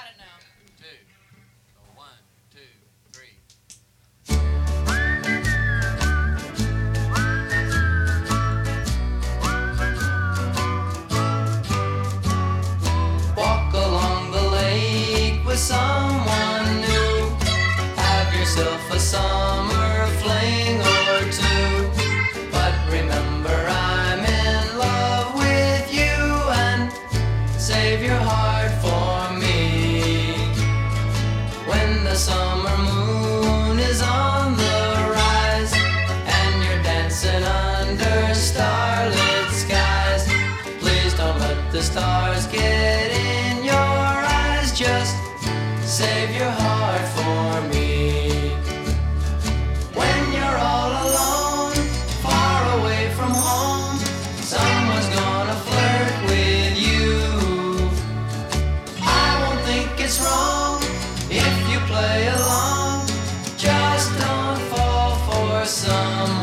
got it now. two. Walk along the lake with someone new. Have yourself a summer fling the stars get in your eyes. Just save your heart for me. When you're all alone, far away from home, someone's gonna flirt with you. I won't think it's wrong if you play along. Just don't fall for someone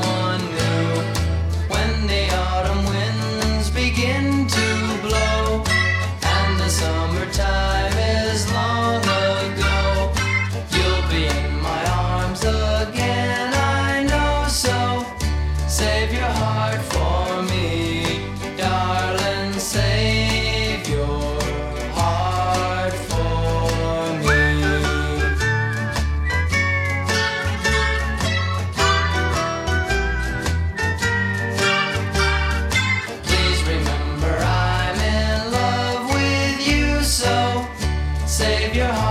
remember